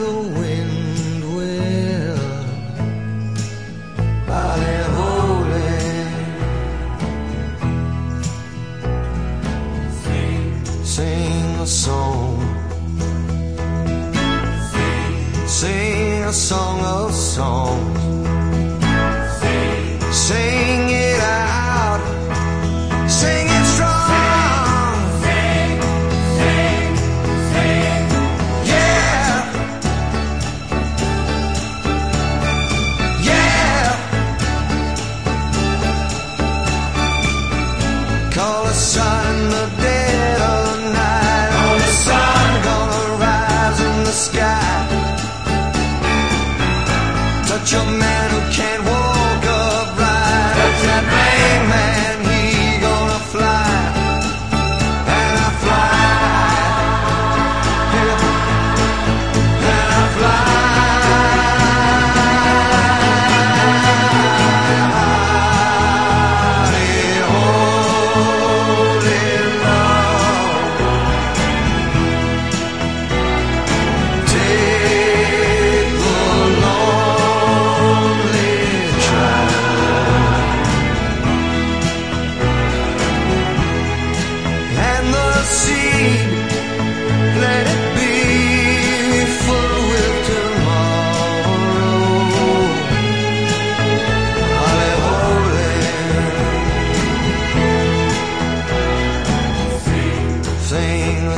the wind will. Vale, vole. Sing, sing a song. Sing, sing a song of songs. your man.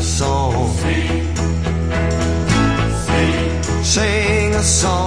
song. Sing, sing. Sing a song.